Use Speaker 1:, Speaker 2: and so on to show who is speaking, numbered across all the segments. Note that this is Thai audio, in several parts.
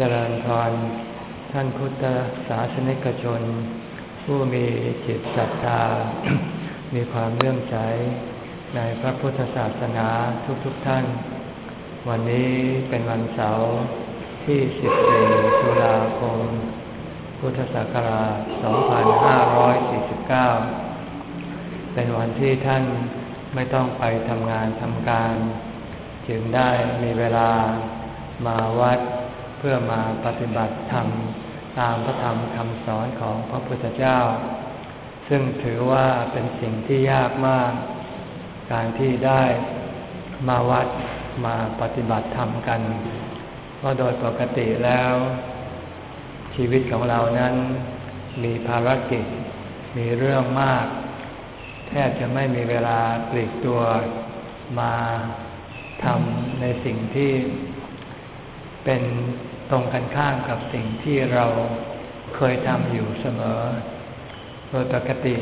Speaker 1: เจริญพรท่านพุทธศาสนิกชน ผู้มีจิตศรัทธา มีความเลื่อมใสในพระพุทธศาสนาทุกๆทท่าน วันนี้เป็นวันเสาร์ที่ 14 ตุลาคม พุทธศักราช 2549 เป็นวันที่ท่านไม่ต้องไปทำงานทำการ จึงได้มีเวลามาวัด เพื่อมาปฏิบัติธรรมตามพระธรรมคำสอนของพระพุทธเจ้า ซึ่งถือว่าเป็นสิ่งที่ยากมาก การที่ได้มาวัดมาปฏิบัติธรรมกันเพราะโดยปกติแล้ว ชีวิตของเรานั้นมีภารกิจ มีเรื่องมาก แทบจะไม่มีเวลาปลีกตัวมาทำในสิ่งที่เป็น ตรงกันข้ามกับสิ่งที่เราเคยทำอยู่เสมอ โดยปกติ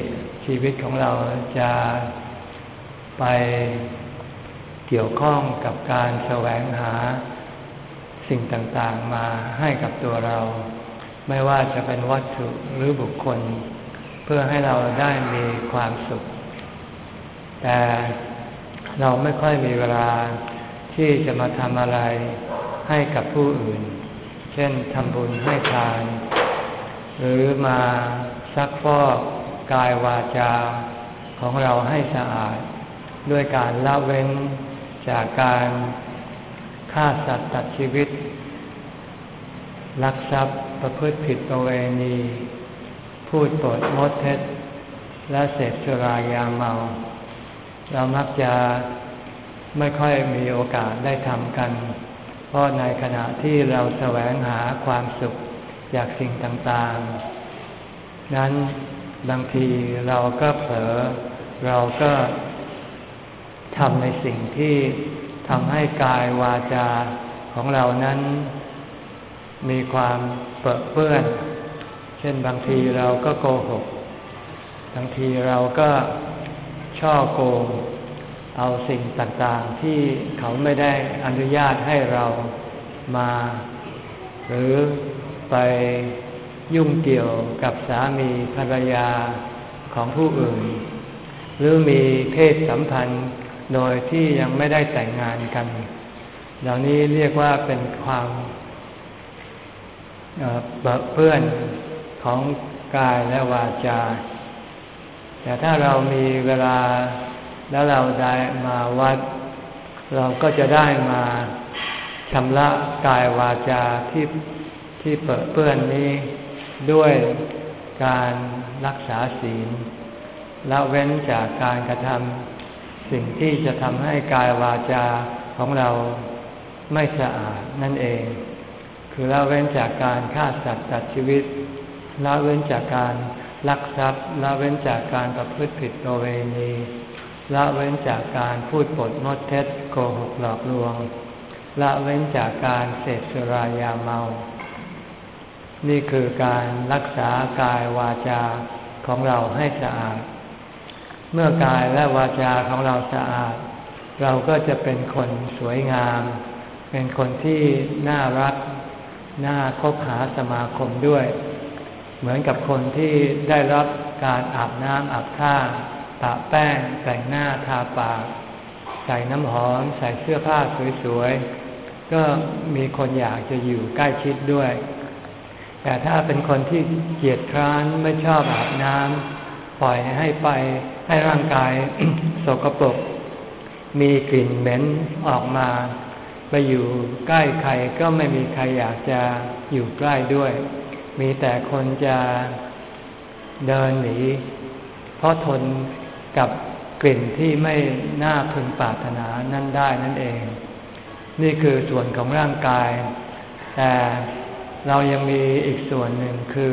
Speaker 1: ชีวิตของเราจะไปเกี่ยวข้องกับการแสวงหาสิ่งต่างๆมาให้กับตัวเรา ไม่ว่าจะเป็นวัตถุหรือบุคคล เพื่อให้เราได้มีความสุข แต่เราไม่ค่อยมีเวลาที่จะมาทำอะไรให้กับผู้อื่น เช่นทำบุญให้ทาน หรือมาซักฟอกกายวาจาของเราให้สะอาด ด้วยการละเว้นจากการฆ่าสัตว์ตัดชีวิต ลักทรัพย์ประพฤติผิดประเวณี พูดปดมดเท็จ และเสพสุรายาเมา เรามักจะไม่ค่อยมีโอกาสได้ทำกัน เพราะในขณะที่เราแสวงหาความสุขจากสิ่งต่างๆ นั้นบางทีเราก็เผลอเราก็ทำในสิ่งที่ทำให้กายวาจาของเรานั้น มีความเปื้อเปื้อน เช่นบางทีเราก็โกหก บางทีเราก็ช่อโกง เอาสิ่งต่างๆที่เขาไม่ได้อนุญาตให้เรามา หรือไปยุ่งเกี่ยวกับสามีภรรยาของผู้อื่น หรือมีเพศสัมพันธ์โดยที่ยังไม่ได้แต่งงานกัน เหล่านี้เรียกว่าเป็นความเพื่อนของกายและวาจา แต่ถ้าเรามีเวลา แล้วเราได้มาวัด เราก็จะได้มาชำระกายวาจาที่ที่เปิดเปื้อนนี้ด้วยการรักษาศีลละเว้นจากการกระทำสิ่งที่จะทำให้กายวาจาของเราไม่สะอาดนั่นเอง คือละเว้นจากการฆ่าสัตว์ตัดชีวิตละเว้นจากการลักทรัพย์ละเว้นจากการประพฤติผิดปรเวณี ละเว้นจากการพูดปดมดเท็จโกหกหลอกลวง ละเว้นจากการเสพสุรายาเมา นี่คือการรักษากายวาจาของเราให้สะอาด เมื่อกายและวาจาของเราสะอาด เราก็จะเป็นคนสวยงาม เป็นคนที่น่ารัก น่าคบหาสมาคมด้วย เหมือนกับคนที่ได้รับการอาบน้ำอาบท่า ปะแป้งแต่งหน้าทาปากใส่น้ำหอม ใส่เสื้อผ้าสวยๆ ก็มีคนอยากจะอยู่ใกล้ชิดด้วย แต่ถ้าเป็นคนที่เกียดคร้านไม่ชอบอาบน้ำปล่อยให้ไปให้ร่างกายสกปรกมีกลิ่นเหม็นออกมา ไปอยู่ใกล้ใครก็ไม่มีใครอยากจะอยู่ใกล้ด้วย มีแต่คนจะเดินหนีเพราะทน กับกลิ่นที่ไม่น่าพึงปรารถนานั่นได้นั่นเอง นี่คือส่วนของร่างกาย แต่เรายังมีอีกส่วนหนึ่งคือ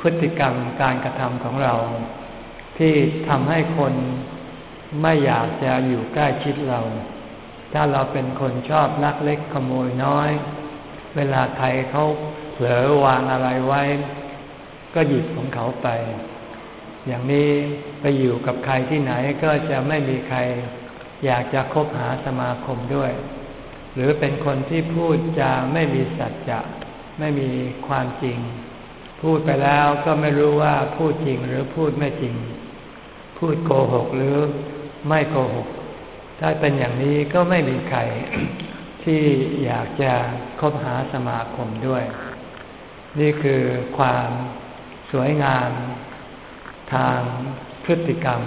Speaker 1: พฤติกรรมการกระทำของเรา ที่ทำให้คนไม่อยากจะอยู่ใกล้ชิดเรา ถ้าเราเป็นคนชอบลักเล็กขโมยน้อย เวลาใครเขาเผลอวางอะไรไว้ ก็หยิบของเขาไป อย่างนี้ไปอยู่กับใครที่ไหนก็จะไม่มีใครอยากจะคบหาสมาคมด้วย หรือเป็นคนที่พูดจะไม่มีสัจจะไม่มีความจริง พูดไปแล้วก็ไม่รู้ว่าพูดจริงหรือพูดไม่จริง พูดโกหกหรือไม่โกหก ถ้าเป็นอย่างนี้ก็ไม่มีใครที่อยากจะคบหาสมาคมด้วย นี่คือความสวยงาม ทางพฤติกรรม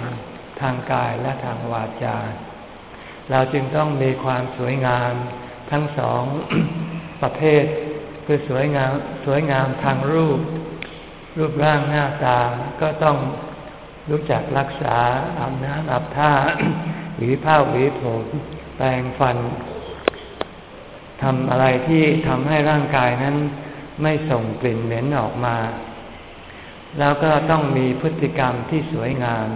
Speaker 1: ทางกายและทางวาจา เราจึงต้องมีความสวยงามทั้งสองประเภท คือสวยงามสวยงามทางรูป รูปร่างหน้าตาก็ต้องรู้จักรักษาอาบน้ำอาบท่าหรือผ้าหวีผมแปรงฟันทำอะไรที่ทำให้ร่างกายนั้นไม่ส่งกลิ่นเหม็นออกมา แล้วก็ต้องมีพฤติกรรมที่สวยงาม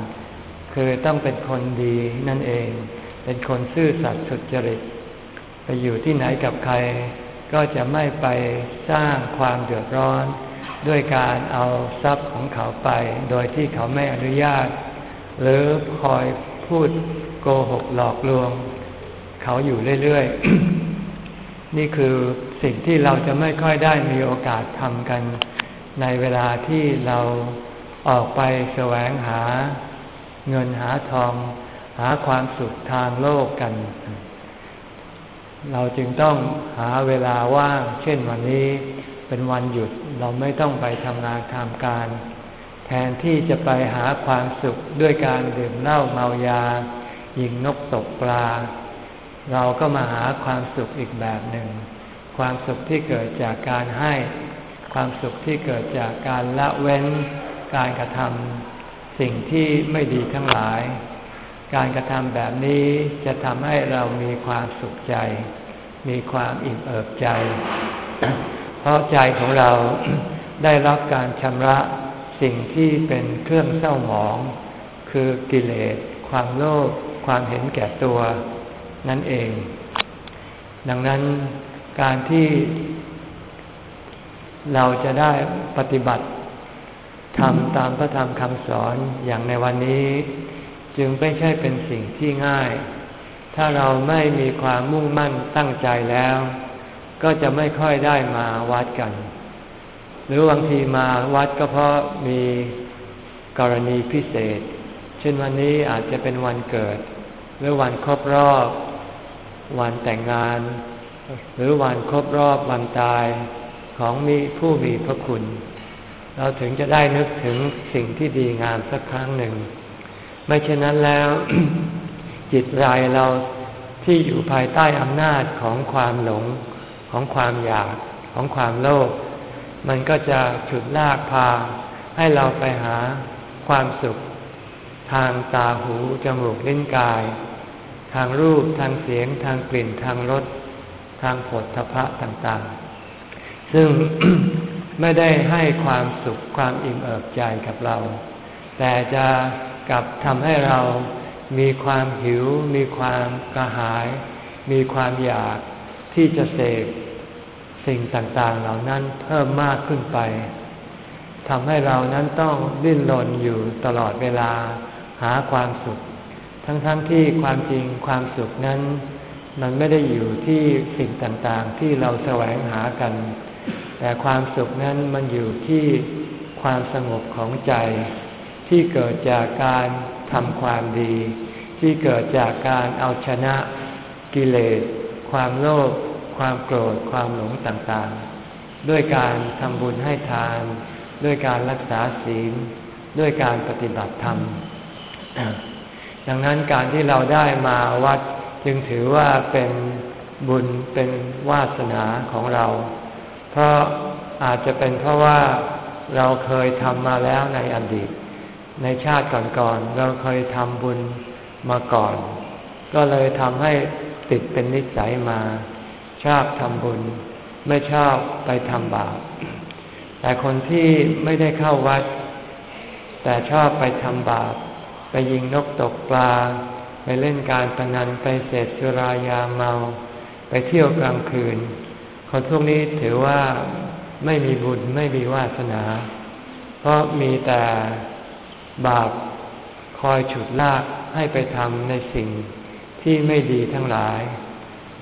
Speaker 1: คือต้องเป็นคนดีนั่นเอง เป็นคนซื่อสัตย์สุจริต ไปอยู่ที่ไหนกับใคร ก็จะไม่ไปสร้างความเดือดร้อน ด้วยการเอาทรัพย์ของเขาไป โดยที่เขาไม่อนุญาต หรือคอยพูดโกหกหลอกลวง เขาอยู่เรื่อยๆ นี่คือสิ่งที่เราจะไม่ค่อยได้มีโอกาสทำกัน ในเวลาที่เราออกไปแสวงหาเงินหาทอง หาความสุขทางโลกกัน เราจึงต้องหาเวลาว่าง เช่นวันนี้เป็นวันหยุดเราไม่ต้องไปทำงานทำการ แทนที่จะไปหาความสุขด้วยการดื่มเหล้าเมายา ยิงนกตกปลา เราก็มาหาความสุขอีกแบบหนึ่ง ความสุขที่เกิดจากการให้ ความสุขที่เกิดจากการละเว้น การกระทำสิ่งที่ไม่ดีทั้งหลาย การกระทำแบบนี้จะทำให้เรามีความสุขใจ มีความอิ่มเอิบใจ เพราะใจของเราได้รับการชำระสิ่งที่เป็นเครื่องเศร้าหมอง คือกิเลส ความโลภความเห็นแก่ตัวนั่นเอง ดังนั้นการที่ เราจะได้ปฏิบัติทำตามพระธรรมคำสอนอย่างในวันนี้ จึงไม่ใช่เป็นสิ่งที่ง่าย ถ้าเราไม่มีความมุ่งมั่นตั้งใจแล้ว ก็จะไม่ค่อยได้มาวัดกัน หรือบางทีมาวัดก็เพราะมีกรณีพิเศษ เช่นวันนี้อาจจะเป็นวันเกิด หรือวันครบรอบ วันแต่งงาน หรือวันครบรอบวันตาย ของมีผู้มีพระคุณ เราถึงจะได้นึกถึงสิ่งที่ดีงามสักครั้งหนึ่ง ไม่เช่นนั้นแล้ว จิตใจเราที่อยู่ภายใต้อำนาจของความหลง ของความอยากของความโลภมันก็จะฉุดลากพา ให้เราไปหาความสุข ทางตาหูจมูกลิ้นกาย ทางรูปทางเสียง ทางกลิ่นทางรสทางผลทพะต่างๆ ซึ่งไม่ได้ให้ความสุขความอิ่มเอิบใจกับเรา แต่จะกลับทำให้เรามีความหิว มีความกระหาย มีความอยากที่จะเสพสิ่งต่างๆเหล่านั้นเพิ่มมากขึ้นไปทำให้เรานั้นต้องดิ้นรนอยู่ตลอดเวลาหาความสุข ทั้งๆทที่ความจริงความสุขนั้น มันไม่ได้อยู่ที่สิ่งต่างๆที่เราแสวงหากัน แต่ความสุขนั้นมันอยู่ที่ความสงบของใจ ที่เกิดจากการทำความดี ที่เกิดจากการเอาชนะกิเลส ความโลภความโกรธความหลงต่างๆ ด้วยการทำบุญให้ทาน ด้วยการรักษาศีล ด้วยการปฏิบัติธรรม ดังนั้นการที่เราได้มาวัดจึงถือว่าเป็นบุญเป็นวาสนาของเรา เพราะอาจจะเป็นเพราะว่าเราเคยทำมาแล้วในอดีต ในชาติก่อนๆเราเคยทำบุญมาก่อน ก็เลยทำให้ติดเป็นนิสัยมา ชอบทำบุญ ไม่ชอบไปทำบาปแต่คนที่ไม่ได้เข้าวัด แต่ชอบไปทำบาป ไปยิงนกตกปลา ไปเล่นการพนันไปเสพสุรายาเมา ไปเที่ยวกลางคืน คนพวกนี้ถือว่าไม่มีบุญไม่มีวาสนา เพราะมีแต่บาปคอยฉุดลากให้ไปทำในสิ่งที่ไม่ดีทั้งหลาย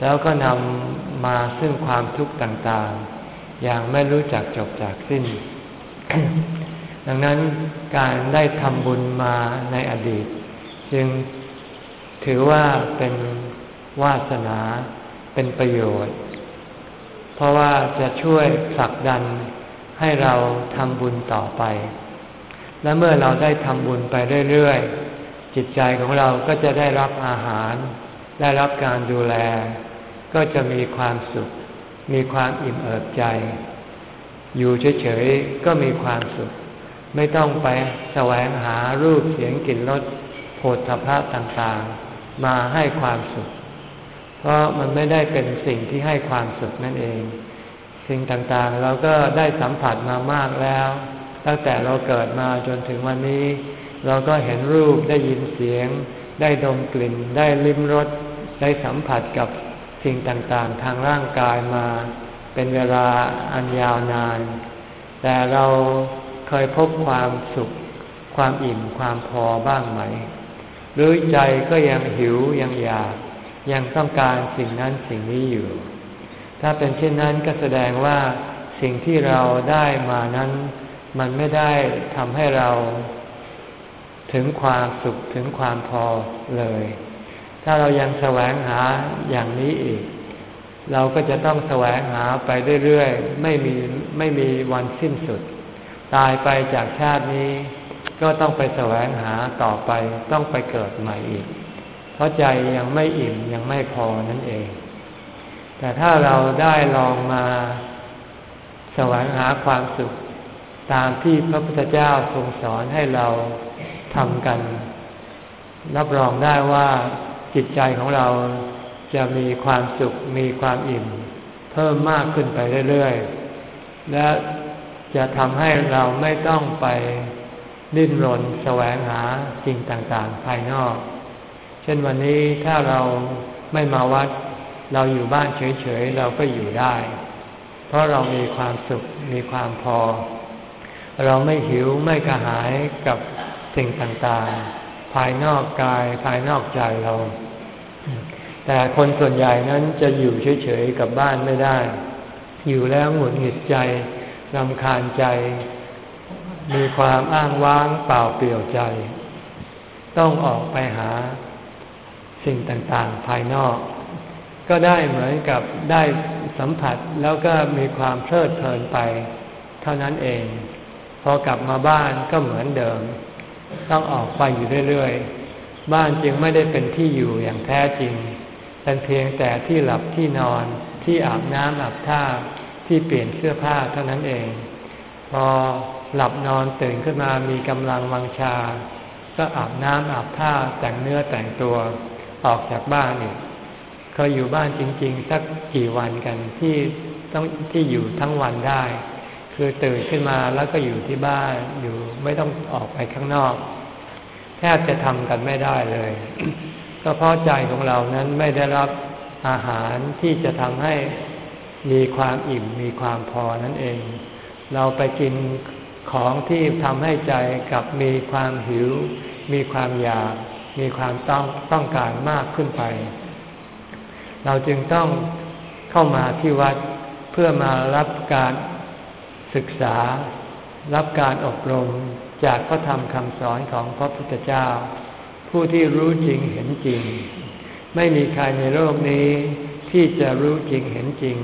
Speaker 1: แล้วก็นำมาซึ่งความทุกข์ต่างๆ อย่างไม่รู้จักจบจากสิ้น ดังนั้นการได้ทำบุญมาในอดีต จึงถือว่าเป็นวาสนาเป็นประโยชน์ เพราะว่าจะช่วยผลักดันให้เราทำบุญต่อไป และเมื่อเราได้ทำบุญไปเรื่อยๆ จิตใจของเราก็จะได้รับอาหาร ได้รับการดูแล ก็จะมีความสุข มีความอิ่มเอิบใจ อยู่เฉยๆ ก็มีความสุข ไม่ต้องไปแสวงหารูปเสียงกลิ่นรสโผฏฐัพพะต่างๆ มาให้ความสุข เพราะมันไม่ได้เป็นสิ่งที่ให้ความสุขนั่นเอง สิ่งต่างๆ เราก็ได้สัมผัสมามากแล้ว ตั้งแต่เราเกิดมาจนถึงวันนี้ เราก็เห็นรูปได้ยินเสียง ได้ดมกลิ่น ได้ลิ้มรสได้สัมผัสกับสิ่งต่างๆ ทางร่างกายมา เป็นเวลาอันยาวนาน แต่เราเคยพบความสุข ความอิ่มความพอบ้างไหม หรือใจก็ยังหิวยังอยาก ยังต้องการสิ่งนั้นสิ่งนี้อยู่ ถ้าเป็นเช่นนั้นก็แสดงว่าสิ่งที่เราได้มานั้น มันไม่ได้ทำให้เรา ถึงความสุขถึงความพอเลย ถ้าเรายังแสวงหาอย่างนี้อีก เราก็จะต้องแสวงหาไปเรื่อยๆไม่มีไม่มีวันสิ้นสุด ตายไปจากชาตินี้ ก็ต้องไปแสวงหาต่อไปต้องไปเกิดใหม่อีก เพราะใจยังไม่อิ่มยังไม่พอนั่นเอง แต่ถ้าเราได้ลองมาแสวงหาความสุขตามที่พระพุทธเจ้าทรงสอนให้เราทำกัน รับรองได้ว่าจิตใจของเราจะมีความสุขมีความอิ่ม เพิ่มมากขึ้นไปเรื่อยๆ และจะทำให้เราไม่ต้องไปดิ้นรนแสวงหาสิ่งต่างๆ ภายนอก เช่นวันนี้ถ้าเราไม่มาวัด เราอยู่บ้านเฉยๆเราก็อยู่ได้ เพราะเรามีความสุขมีความพอ เราไม่หิวไม่กระหายกับสิ่งต่างๆ ภายนอกกายภายนอกใจเรา แต่คนส่วนใหญ่นั้นจะอยู่เฉยๆกับบ้านไม่ได้ อยู่แล้วหงุดหงิดใจรำคาญใจ มีความอ้างว้างเปล่าเปลี่ยวใจ ต้องออกไปหา สิ่งต่างๆ ภายนอก ก็ได้เหมือนกับได้สัมผัสแล้วก็มีความเพลิดเพลินไป เท่านั้นเอง พอกลับมาบ้านก็เหมือนเดิม ต้องออกไปอยู่เรื่อยๆ บ้านจึงไม่ได้เป็นที่อยู่อย่างแท้จริงเป็นเพียงแต่ที่หลับที่นอนที่อาบน้ำอาบท่าที่เปลี่ยนเสื้อผ้าเท่านั้นเอง พอหลับนอนตื่นขึ้นมามีกำลังวังชา ก็อาบน้ำอาบท่าแต่งเนื้อแต่งตัว ออกจากบ้านอีกเคยอยู่บ้านจริง ๆ สักกี่วันกันที่ต้องที่อยู่ทั้งวันได้ คือตื่นขึ้นมาแล้วก็อยู่ที่บ้านอยู่ไม่ต้องออกไปข้างนอก แทบจะทำกันไม่ได้เลย ก็เพราะใจของเรานั้นไม่ได้รับอาหารที่จะทำให้มีความอิ่มมีความพอนั่นเอง เราไปกินของที่ทำให้ใจกับมีความหิว มีความอยาก มีความต้องต้องการมากขึ้นไป เราจึงต้องเข้ามาที่วัดเพื่อมารับการศึกษา รับการอบรมจากพระธรรมคำสอนของพระพุทธเจ้า ผู้ที่รู้จริงเห็นจริง ไม่มีใครในโลกนี้ที่จะรู้จริงเห็นจริง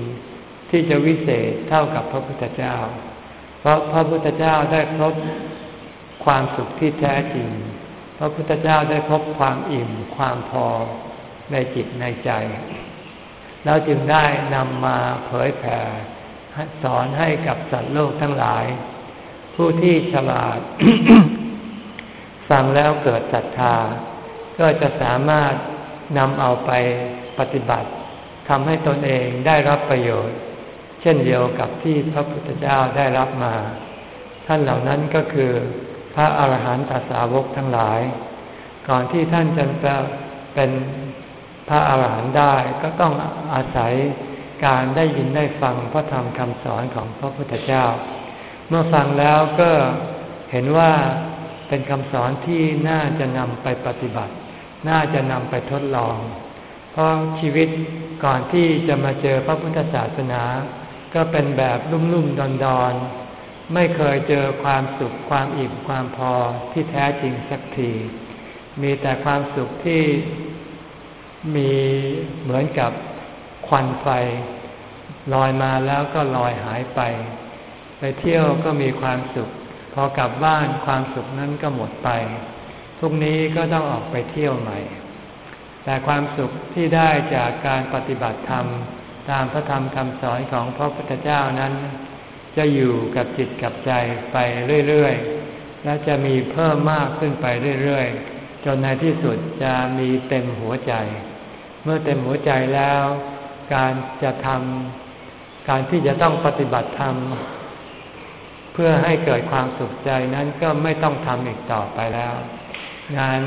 Speaker 1: ที่จะวิเศษเท่ากับพระพุทธเจ้า เพราะพระพุทธเจ้าได้พบความสุขที่แท้จริง พระพุทธเจ้าได้พบความอิ่มความพอในจิตในใจเราจึงได้นำมาเผยแผ่สอนให้กับสัตว์โลกทั้งหลาย ผู้ที่ฉลาด ฟังแล้วเกิดศรัทธา ก็จะสามารถนำเอาไปปฏิบัติทำให้ตนเองได้รับประโยชน์ เช่นเดียวกับที่พระพุทธเจ้าได้รับมา ท่านเหล่านั้นก็คือ พระอาหารหันตสาวกทั้งหลาย ก่อนที่ท่านจะเป็นพระอาหารหันต์ได้ก็ต้องอาศัยการได้ยินได้ฟังพระธรรมคำสอนของพระพุทธเจ้า เมื่อฟังแล้วก็เห็นว่าเป็นคำสอนที่น่าจะนำไปปฏิบัติ น่าจะนำไปทดลอง เพราะชีวิตก่อนที่จะมาเจอพระพุทธศาสนา ก็เป็นแบบลุ่มๆดอนๆ ไม่เคยเจอความสุขความอิ่มความพอที่แท้จริงสักที มีแต่ความสุขที่มีเหมือนกับควันไฟ ลอยมาแล้วก็ลอยหายไป ไปเที่ยวก็มีความสุข พอกลับบ้านความสุขนั้นก็หมดไปพรุ่งนี้ก็ต้องออกไปเที่ยวใหม่ แต่ความสุขที่ได้จากการปฏิบัติธรรม ตามพระธรรมคำสอนของพระพุทธเจ้านั้น จะอยู่กับจิตกับใจไปเรื่อยๆ และจะมีเพิ่มมากขึ้นไปเรื่อยๆ จนในที่สุดจะมีเต็มหัวใจ เมื่อเต็มหัวใจแล้ว การจะทำการที่จะต้องปฏิบัติธรรมเพื่อให้เกิดความสุขใจนั้นก็ไม่ต้องทำอีกต่อไปแล้ว งาน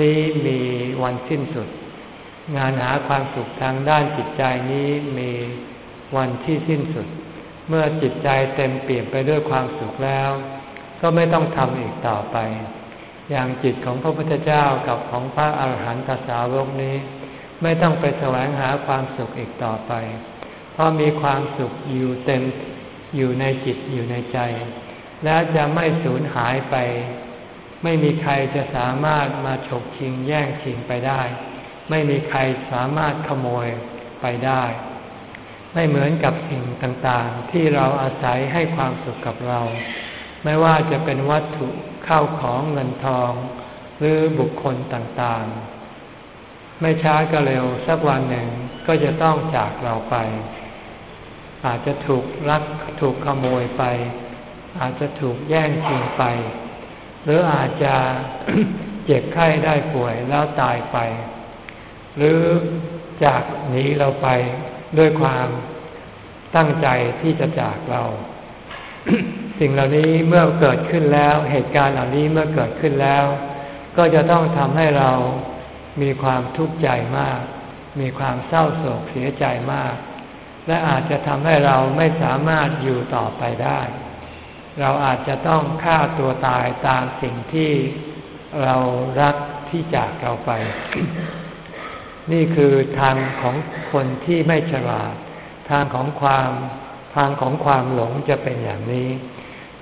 Speaker 1: นี้มีวันสิ้นสุด งานหาความสุขทางด้านจิตใจนี้มีวันที่สิ้นสุด เมื่อจิตใจเต็มเปลี่ยนไปด้วยความสุขแล้ว ก็ไม่ต้องทำอีกต่อไป อย่างจิตของพระพุทธเจ้ากับของพระอาหารหันตสาวกนี้ ไม่ต้องไปแสวงหาความสุขอีกต่อไป เพราะมีความสุขอยู่เต็มอยู่ในจิตอยู่ในใจ และจะไม่สูญหายไป ไม่มีใครจะสามารถมาฉกชิงแย่งชิงไปได้ ไม่มีใครสามารถขโมยไปได้ ไม่เหมือนกับสิ่งต่างๆ ที่เราอาศัยให้ความสุขกับเรา ไม่ว่าจะเป็นวัตถุเข้าของเงินทอง หรือบุคคลต่างๆ ไม่ช้าก็เร็วสักวันหนึ่งก็จะต้องจากเราไป อาจจะถูกลักถูกขโมยไป อาจจะถูกแย่งชิงไป หรืออาจจะเจ็บไข้ได้ป่วยแล้วตายไป หรือจากหนีเราไป ด้วยความตั้งใจที่จะจากเรา สิ่งเหล่านี้เมื่อเกิดขึ้นแล้ว เหตุการณ์เหล่านี้เมื่อเกิดขึ้นแล้ว ก็จะต้องทำให้เรามีความทุกข์ใจมาก มีความเศร้าโศกเสียใจมาก และอาจจะทำให้เราไม่สามารถอยู่ต่อไปได้ เราอาจจะต้องฆ่าตัวตายตามสิ่งที่เรารักที่จากเราไป นี่คือทางของคนที่ไม่ฉลาด ทางของความทางของความหลงจะเป็นอย่างนี้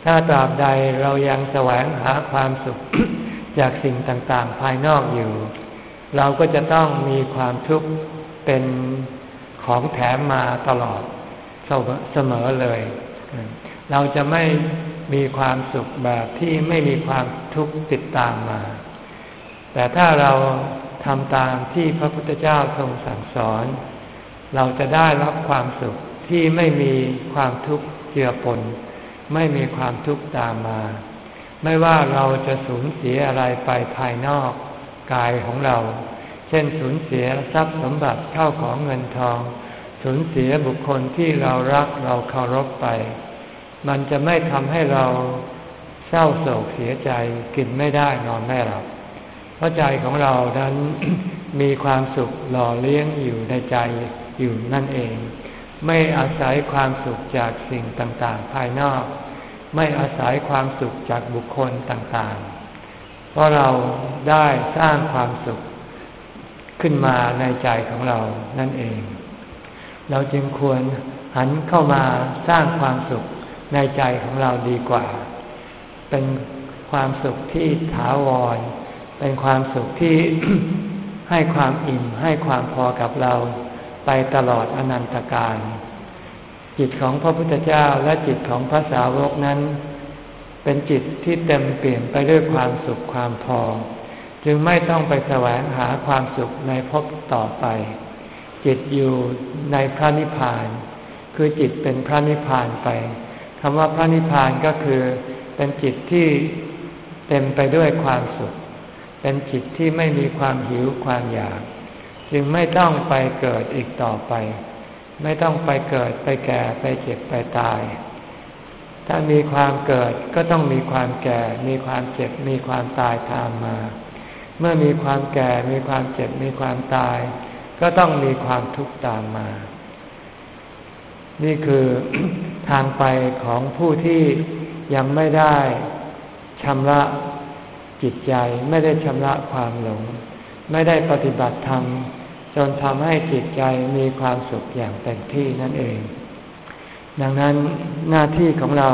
Speaker 1: ถ้าตราบใดเรายังแสวงหาความสุขจากสิ่งต่างๆ ภายนอกอยู่ เราก็จะต้องมีความทุกข์เป็นของแถมมาตลอดเสมอเลย เราจะไม่มีความสุขแบบที่ไม่มีความทุกข์ติดตามมา แต่ถ้าเรา ทำตามที่พระพุทธเจ้าทรงสั่งสอน เราจะได้รับความสุขที่ไม่มีความทุกข์เจือปน ไม่มีความทุกข์ตามมา ไม่ว่าเราจะสูญเสียอะไรไปภายนอกกายของเรา เช่นสูญเสียทรัพย์สมบัติเข้าของเงินทอง สูญเสียบุคคลที่เรารักเราเคารพไป มันจะไม่ทำให้เราเศร้าโศกเสียใจกินไม่ได้นอนไม่หลับ เพราะใจของเรานั้นมีความสุขหล่อเลี้ยงอยู่ในใจอยู่นั่นเอง ไม่อาศัยความสุขจากสิ่งต่างๆ ภายนอก ไม่อาศัยความสุขจากบุคคลต่างๆ เพราะเราได้สร้างความสุขขึ้นมาในใจของเรานั่นเอง เราจึงควรหันเข้ามาสร้างความสุขในใจของเราดีกว่า เป็นความสุขที่ถาวร เป็นความสุขที่ให้ความอิ่มให้ความพอกับเราไปตลอดอนันตการ จิตของพระพุทธเจ้าและจิตของพระสาวกนั้น เป็นจิตที่เต็มเปลี่ยนไปด้วยความสุขความพอ จึงไม่ต้องไปแสวงหาความสุขในภพต่อไป จิตอยู่ในพระนิพพาน คือจิตเป็นพระนิพพานไปคำว่าพระนิพพานก็คือเป็นจิตที่เต็มไปด้วยความสุข เป็นจิตที่ไม่มีความหิวความอยาก จึงไม่ต้องไปเกิดอีกต่อไป ไม่ต้องไปเกิดไปแก่ไปเจ็บไปตาย ถ้ามีความเกิดก็ต้องมีความแก่ มีความเจ็บ มีความตายตามมา เมื่อมีความแก่มีความเจ็บมีความตาย ก็ต้องมีความทุกข์ตามมา นี่คือทางไปของผู้ที่ยังไม่ได้ชำระ จิตใจไม่ได้ชำระความหลง ไม่ได้ปฏิบัติธรรมจนทำให้จิตใจมีความสุขอย่างเต็มที่นั่นเอง ดังนั้นหน้าที่ของเรา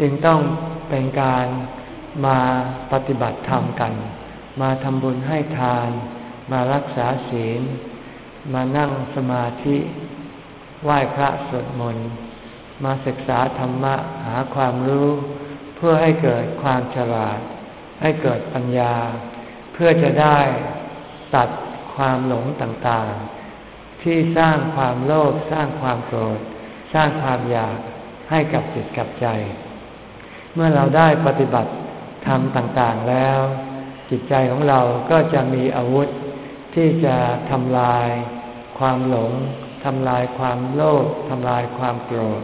Speaker 1: จึงต้องเป็นการมาปฏิบัติธรรมกัน มาทำบุญให้ทาน มารักษาศีล มานั่งสมาธิ ไหว้พระสวดมนต์ มาศึกษาธรรมะหาความรู้ เพื่อให้เกิดความฉลาด ให้เกิดปัญญา เพื่อจะได้ตัดความหลงต่างๆ ที่สร้างความโลภสร้างความโกรธ สร้างความอยากให้กับจิตกับใจ เมื่อเราได้ปฏิบัติทำต่างๆแล้ว จิตใจของเราก็จะมีอาวุธที่จะทำลาย ความหลงทำลายความโลภทำลายความโกรธ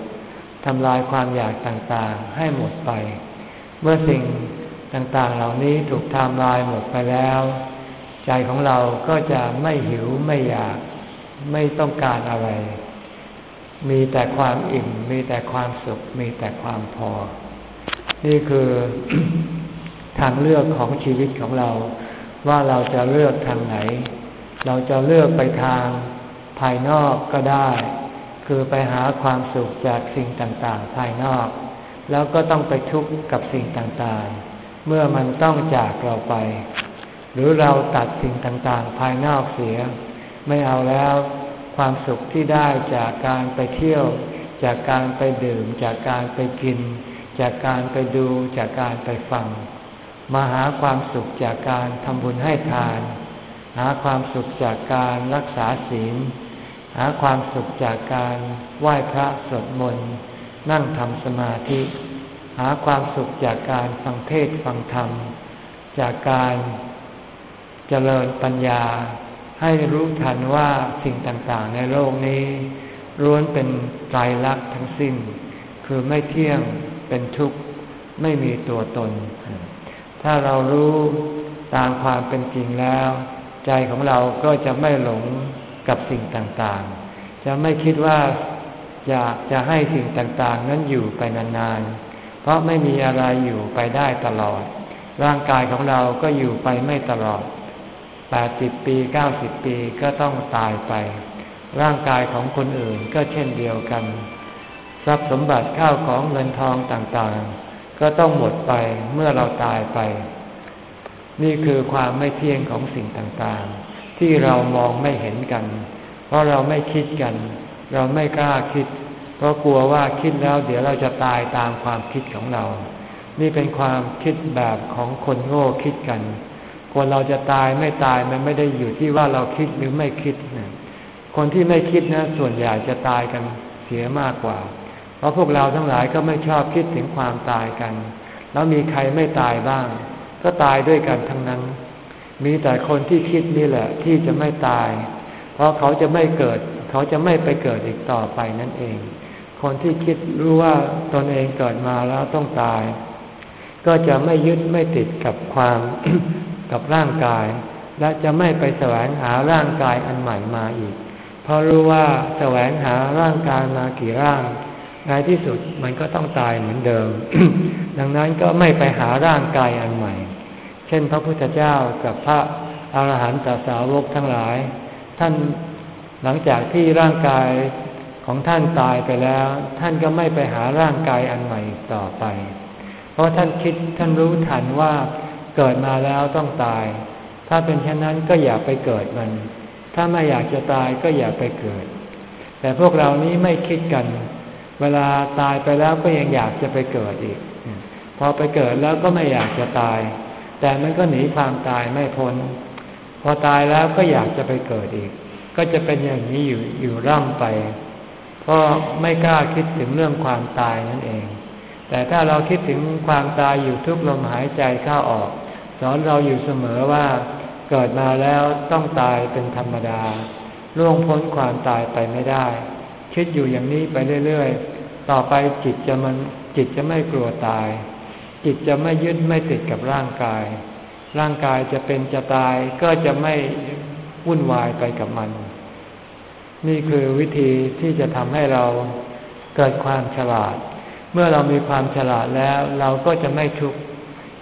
Speaker 1: ทำลายความอยากต่างๆ ให้หมดไป เมื่อสิ่ง ต่างๆ เหล่านี้ถูกทำลายหมดไปแล้ว ใจของเราก็จะไม่หิวไม่อยาก ไม่ต้องการอะไร มีแต่ความอิ่ม มีแต่ความสุข มีแต่ความพอ นี่คือทางเลือกของชีวิตของเรา ว่าเราจะเลือกทางไหน เราจะเลือกไปทางภายนอกก็ได้ คือไปหาความสุขจากสิ่งต่างๆ ภายนอก แล้วก็ต้องไปทุกข์กับสิ่งต่างๆ เมื่อมันต้องจากเราไป หรือเราตัดสิ่งต่างๆ ภายนอกเสีย ไม่เอาแล้วความสุขที่ได้จากการไปเที่ยว จากการไปดื่ม จากการไปกิน จากการไปดู จากการไปฟัง มาหาความสุขจากการทำบุญให้ทาน หาความสุขจากการรักษาศีล หาความสุขจากการไหว้พระสวดมนต์นั่งทำสมาธิ หาความสุขจากการฟังเทศฟังธรรม จากการเจริญปัญญา ให้รู้ทันว่าสิ่งต่างๆ ในโลกนี้ล้วนเป็นไตรลักษณ์ทั้งสิ้น คือไม่เที่ยงเป็นทุกข์ไม่มีตัวตน ถ้าเรารู้ตามความเป็นจริงแล้ว ใจของเราก็จะไม่หลงกับสิ่งต่างๆ จะไม่คิดว่าอยากจะให้สิ่งต่างๆ นั้นอยู่ไปนานๆ เพราะไม่มีอะไรอยู่ไปได้ตลอด ร่างกายของเราก็อยู่ไปไม่ตลอดแปดสิบปีเก้าสิบปีก็ต้องตายไป ร่างกายของคนอื่นก็เช่นเดียวกัน ทรัพย์สมบัติข้าวของเงินทองต่างๆ ก็ต้องหมดไปเมื่อเราตายไป นี่คือความไม่เที่ยงของสิ่งต่างๆ ที่เรามองไม่เห็นกัน เพราะเราไม่คิดกัน เราไม่กล้าคิด เพราะกลัวว่าคิดแล้วเดี๋ยวเราจะตายตามความคิดของเรา นี่เป็นความคิดแบบของคนโง่คิดกันคนเราจะตายไม่ตายมันไม่ได้อยู่ที่ว่าเราคิดหรือไม่คิดนะคนที่ไม่คิดนะส่วนใหญ่จะตายกันเสียมากกว่า เพราะพวกเราทั้งหลายก็ไม่ชอบคิดถึงความตายกัน แล้วมีใครไม่ตายบ้าง ก็ตายด้วยกันทั้งนั้น มีแต่คนที่คิดนี่แหละ ที่จะไม่ตาย เพราะเขาจะไม่เกิด เขาจะไม่ไปเกิดอีกต่อไปนั่นเอง คนที่คิดรู้ว่าตนเองเกิดมาแล้วต้องตาย ก็จะไม่ยึดไม่ติดกับความกับร่างกาย และจะไม่ไปแสวงหาร่างกายอันใหม่มาอีก เพราะรู้ว่าแสวงหาร่างกายมากี่ร่างในที่สุดมันก็ต้องตายเหมือนเดิม ดังนั้นก็ไม่ไปหาร่างกายอันใหม่ เช่นพระพุทธเจ้ากับพระอาหารหันตสาวกทั้งหลาย ท่านหลังจากที่ร่างกาย ของท่านตายไปแล้ว ท่านก็ไม่ไปหาร่างกายอันใหม่ต่อไป เพราะท่านคิดท่านรู้ทันว่าเกิดมาแล้วต้องตาย ถ้าเป็นเช่นนั้นก็อย่าไปเกิดมัน ถ้าไม่อยากจะตายก็อย่าไปเกิด แต่พวกเรานี้ไม่คิดกัน เวลาตายไปแล้วก็ยังอยากจะไปเกิดอีก พอไปเกิดแล้วก็ไม่อยากจะตาย แต่มันก็หนีความตายไม่พ้น พอตายแล้วก็อยากจะไปเกิดอีก ก็จะเป็นอย่างนี้อยู่อยู่ร่ำไป เพราะไม่กล้าคิดถึงเรื่องความตายนั่นเอง แต่ถ้าเราคิดถึงความตายอยู่ทุกลมหายใจเข้าออก สอนเราอยู่เสมอว่าเกิดมาแล้วต้องตายเป็นธรรมดา ล่วงพ้นความตายไปไม่ได้ คิดอยู่อย่างนี้ไปเรื่อยๆ ต่อไปจิตจะมันจิตจะไม่กลัวตาย จิตจะไม่ยึดไม่ติดกับร่างกาย ร่างกายจะเป็นจะตายก็จะไม่วุ่นวายไปกับมัน นี่คือวิธีที่จะทำให้เราเกิดความฉลาด เมื่อเรามีความฉลาดแล้วเราก็จะไม่ทุกข์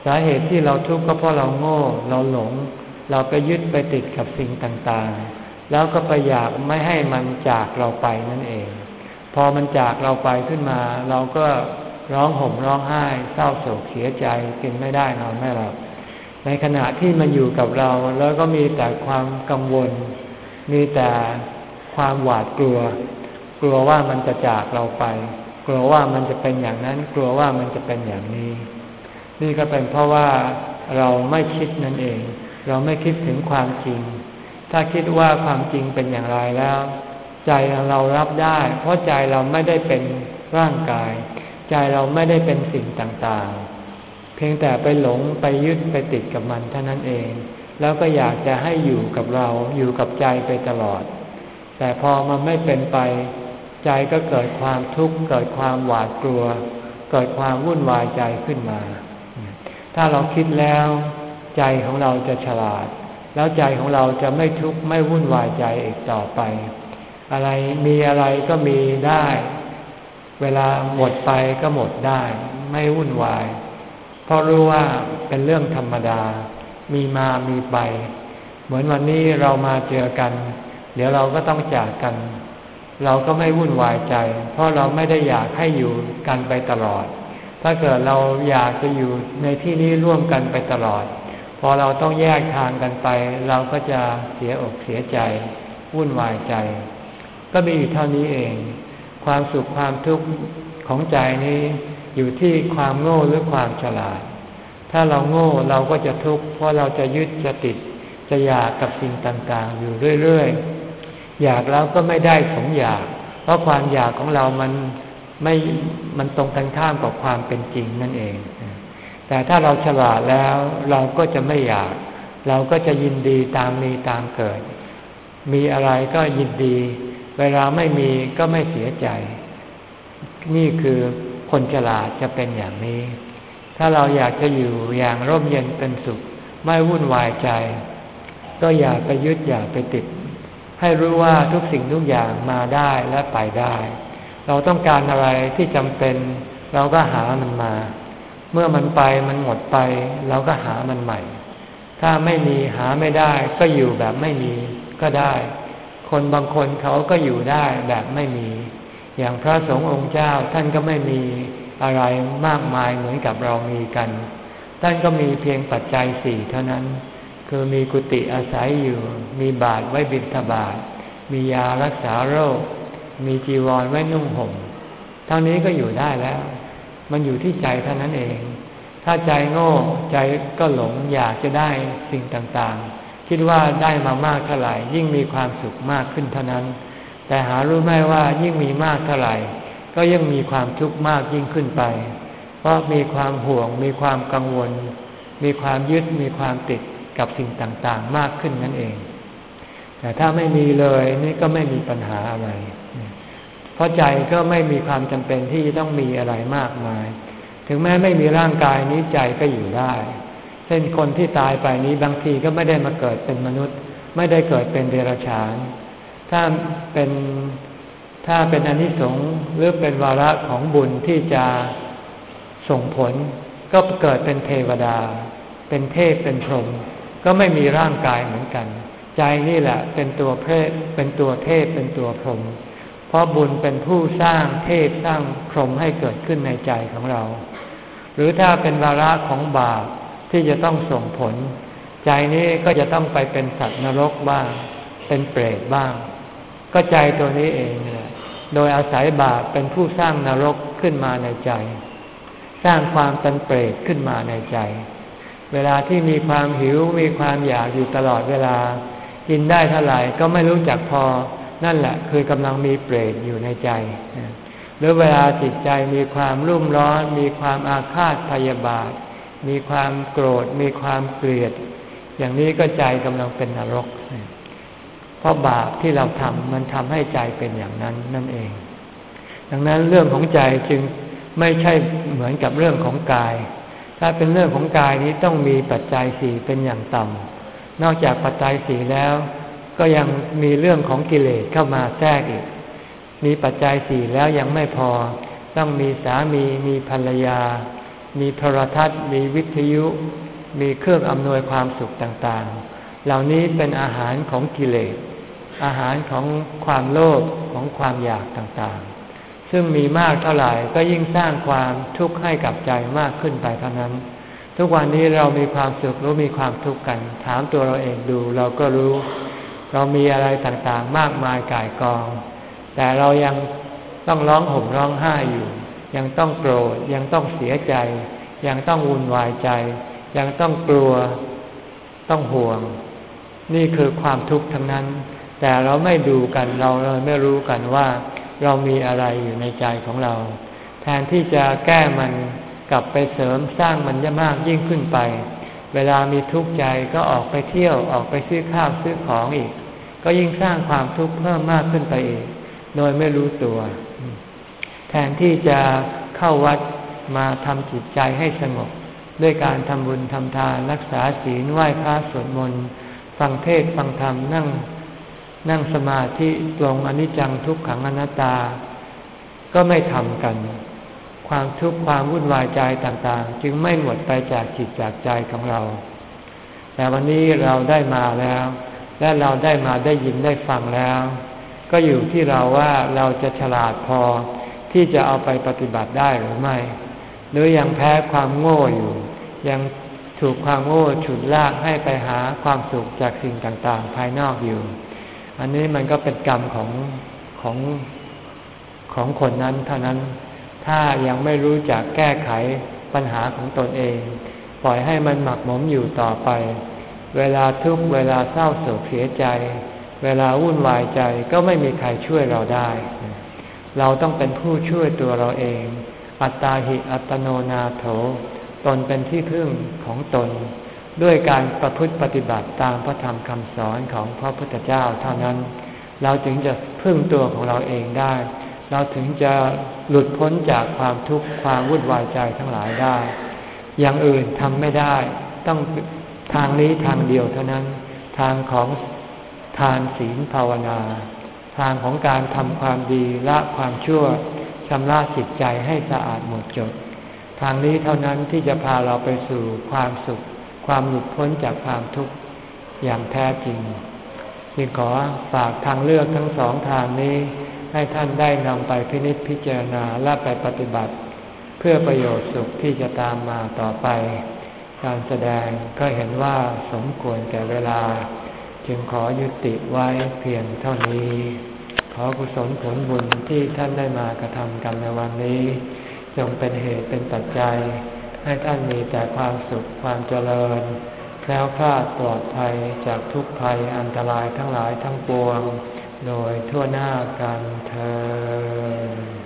Speaker 1: สาเหตุที่เราทุกข์ก็เพราะเราโง่ เราหลง เราไปยึดไปติดกับสิ่งต่างๆ แล้วก็ไปอยากไม่ให้มันจากเราไปนั่นเอง พอมันจากเราไปขึ้นมา เราก็ร้องห่มร้องไห้ เศร้าโศกเสียใจกินไม่ได้นอนไม่หลับในขณะที่มันอยู่กับเราแล้วก็มีแต่ความกังวล มีแต่ ความหวาดกลัว กลัวว่ามันจะจากเราไป กลัวว่ามันจะเป็นอย่างนั้น กลัวว่ามันจะเป็นอย่างนี้ นี่ก็เป็นเพราะว่าเราไม่คิดนั่นเอง เราไม่คิดถึงความจริง ถ้าคิดว่าความจริงเป็นอย่างไรแล้ว ใจเรารับได้ เพราะใจเราไม่ได้เป็นร่างกาย ใจเราไม่ได้เป็นสิ่งต่างๆ เพียงแต่ไปหลงไปยึดไปติดกับมันเท่านั้นเอง แล้วก็อยากจะให้อยู่กับเราอยู่กับใจไปตลอด แต่พอมันไม่เป็นไป ใจก็เกิดความทุกข์เกิดความหวาดกลัว เกิดความวุ่นวายใจขึ้นมา ถ้าเราคิดแล้ว ใจของเราจะฉลาด แล้วใจของเราจะไม่ทุกข์ไม่วุ่นวายใจอีกต่อไป อะไรมีอะไรก็มีได้ เวลาหมดไปก็หมดได้ ไม่วุ่นวาย เพราะรู้ว่าเป็นเรื่องธรรมดา มีมามีไป เหมือนวันนี้เรามาเจอกัน เดี๋ยวเราก็ต้องจากกัน เราก็ไม่วุ่นวายใจ เพราะเราไม่ได้อยากให้อยู่กันไปตลอด ถ้าเกิดเราอยากจะอยู่ในที่นี้ร่วมกันไปตลอด พอเราต้องแยกทางกันไป เราก็จะเสียอกเสียใจ วุ่นวายใจ ก็มีอยู่เท่านี้เอง ความสุขความทุกข์ของใจนี้อยู่ที่ความโง่หรือความฉลาด ถ้าเราโง่เราก็จะทุกข์เพราะเราจะยึดจะติดจะอยากกับสิ่งต่างๆ อยู่เรื่อย ๆ อยากแล้วก็ไม่ได้สมอยาก เพราะความอยากของเรามันไม่มันตรงกันข้ามกับความเป็นจริงนั่นเอง แต่ถ้าเราฉลาดแล้วเราก็จะไม่อยาก เราก็จะยินดีตามมีตามเกิด มีอะไรก็ยินดี เวลาไม่มีก็ไม่เสียใจ นี่คือคนฉลาดจะเป็นอย่างนี้ ถ้าเราอยากจะอยู่อย่างร่มเย็นเป็นสุข ไม่วุ่นวายใจ ก็อย่าไปยึดอย่าไปติด ให้รู้ว่าทุกสิ่งทุกอย่างมาได้และไปได้ เราต้องการอะไรที่จำเป็น เราก็หามันมา เมื่อมันไปมันหมดไป เราก็หามันใหม่ ถ้าไม่มีหาไม่ได้ก็อยู่แบบไม่มีก็ได้ คนบางคนเขาก็อยู่ได้แบบไม่มี อย่างพระสงฆ์องค์เจ้าท่านก็ไม่มีอะไรมากมายเหมือนกับเรามีกัน ท่านก็มีเพียงปัจจัยสี่เท่านั้น คือมีกุฏิอาศัยอยู่ มีบาทไว้บิณฑบาตมียารักษาโรค มีจีวรไว้นุ่งห่มเท่านี้ก็อยู่ได้แล้ว มันอยู่ที่ใจเท่านั้นเอง ถ้าใจโง่ใจก็หลงอยากจะได้สิ่งต่างๆ คิดว่าได้มามากเท่าไหร่ ยิ่งมีความสุขมากขึ้นเท่านั้น แต่หารู้ไหมว่ายิ่งมีมากเท่าไหร่ ก็ยิ่งมีความทุกข์มากยิ่งขึ้นไป เพราะมีความห่วง มีความกังวล มีความยึดมีความติด กับสิ่งต่างๆมากขึ้นนั่นเอง แต่ถ้าไม่มีเลยนี่ก็ไม่มีปัญหาอะไร เพราะใจก็ไม่มีความจำเป็นที่จะต้องมีอะไรมากมาย ถึงแม้ไม่มีร่างกายนี้ใจก็อยู่ได้ เช่นคนที่ตายไปนี้บางทีก็ไม่ได้มาเกิดเป็นมนุษย์ ไม่ได้เกิดเป็นเดรัจฉาน ถ้าเป็นถ้าเป็นอนิสงส์หรือเป็นวาระของบุญที่จะส่งผลก็เกิดเป็นเทวดา เป็นเทพเป็นพรหม ก็ไม่มีร่างกายเหมือนกัน ใจนี่แหละเป็นตัวเพศเป็นตัวเทพเป็นตัวพรหมเพราะบุญเป็นผู้สร้างเทพสร้างพรหมให้เกิดขึ้นในใจของเรา หรือถ้าเป็นวาระของบาปที่จะต้องส่งผล ใจนี้ก็จะต้องไปเป็นสัตว์นรกบ้าง เป็นเปรตบ้าง ก็ใจตัวนี้เองเนี่ยโดยอาศัยบาปเป็นผู้สร้างนรกขึ้นมาในใจ สร้างความเป็นเปรตขึ้นมาในใจ เวลาที่มีความหิวมีความอยากอยู่ตลอดเวลา กินได้เท่าไหร่ก็ไม่รู้จักพอ นั่นแหละคือกำลังมีเปรตอยู่ในใจ หรือเวลาจิตใจมีความรุ่มร้อน มีความอาฆาตพยาบาท มีความโกรธ มีความเกลียด อย่างนี้ก็ใจกำลังเป็นนรก เพราะบาปที่เราทำมันทำให้ใจเป็นอย่างนั้นนั่นเอง ดังนั้นเรื่องของใจจึงไม่ใช่เหมือนกับเรื่องของกาย ถ้าเป็นเรื่องของกายนี้ต้องมีปัจจัยสี่เป็นอย่างต่ำนอกจากปัจจัยสี่แล้ว ก็ยังมีเรื่องของกิเลสเข้ามาแทรกอีก มีปัจจัยสี่แล้วยังไม่พอ ต้องมีสามีมีภรรยา มีโทรทัศน์ มีวิทยุ มีเครื่องอำนวยความสุขต่างๆ เหล่านี้เป็นอาหารของกิเลสอาหารของความโลภของความอยากต่างๆ ซึ่งมีมากเท่าไหร่ก็ยิ่งสร้างความทุกข์ให้กับใจมากขึ้นไปเท่านั้น ทุกวันนี้เรามีความสุขหรือมีความทุกข์กัน ถามตัวเราเองดูเราก็รู้ เรามีอะไรต่างๆ มากมายก่ายกอง แต่เรายังต้องร้องห่มร้องไห้อยู่ ยังต้องโกรธยังต้องเสียใจ ยังต้องวุ่นวายใจ ยังต้องกลัว ต้องห่วง นี่คือความทุกข์ทั้งนั้น แต่เราไม่ดูกันเราเลยไม่รู้กันว่า เรามีอะไรอยู่ในใจของเรา แทนที่จะแก้มันกลับไปเสริมสร้างมันยมากยิ่งขึ้นไป เวลามีทุกข์ใจก็ออกไปเที่ยวออกไปซื้อข้าวซื้อของอีก ก็ยิ่งสร้างความทุกข์เพิ่มมากขึ้นไปอีก โดยไม่รู้ตัว แทนที่จะเข้าวัดมาทำจิตใจให้สงบ ด้วยการทำบุญทำทานรักษาศีลไหว้พระสวดมนต์ฟังเทศฟังธรรมนั่ง นั่งสมาธิปลงอนิจจังทุกขังอนัตตา ก็ไม่ทำกัน ความทุกข์ความวุ่นวายใจต่างๆ จึงไม่หมดไปจากจิตจากใจของเรา แต่วันนี้เราได้มาแล้ว และเราได้มาได้ยินได้ฟังแล้ว ก็อยู่ที่เราว่าเราจะฉลาดพอที่จะเอาไปปฏิบัติได้หรือไม่ หรือยังแพ้ความโง่อยู่ ยังถูกความโง่ฉุดลากให้ไปหาความสุขจากสิ่งต่างๆ ภายนอกอยู่ อันนี้มันก็เป็นกรรมของของของคนนั้นเท่านั้น ถ้ายังไม่รู้จักแก้ไขปัญหาของตนเอง ปล่อยให้มันหมักหมมอยู่ต่อไป เวลาทุกเวลาเศร้าโศกเสียใจ เวลาวุ่นวายใจก็ไม่มีใครช่วยเราได้ เราต้องเป็นผู้ช่วยตัวเราเอง อัตตาหิอัตโนนาโถ ตนเป็นที่พึ่งของตน ด้วยการประพฤติปฏิบัติตามพระธรรมคำสอนของพระพุทธเจ้าเท่านั้น เราถึงจะพึ่งตัวของเราเองได้ เราถึงจะหลุดพ้นจากความทุกข์ความวุ่นวายใจทั้งหลายได้ อย่างอื่นทำไม่ได้ ต้องทางนี้ทางเดียวเท่านั้น ทางของทานศีลภาวนา ทางของการทำความดีละความชั่วชำระจิตใจให้สะอาดหมดจด ทางนี้เท่านั้นที่จะพาเราไปสู่ความสุข ความหลุดพ้นจากความทุกข์อย่างแท้จริงจึงขอฝากทางเลือกทั้งสองทางนี้ ให้ท่านได้นำไปพินิจพิจารณาและไปปฏิบัติ เพื่อประโยชน์สุขที่จะตามมาต่อไป การแสดงก็เห็นว่าสมควรแก่เวลา จึงขอยุติไว้เพียงเท่านี้ ขอกุศลผลบุญที่ท่านได้มากระทำกันในวันนี้ จงเป็นเหตุเป็นปัจจัย ให้ท่านมีแต่ความสุขความเจริญ แคล้วคลาดปลอดภัยจากทุกภัยอันตรายทั้งหลายทั้งปวง โดยทั่วหน้ากันเธอ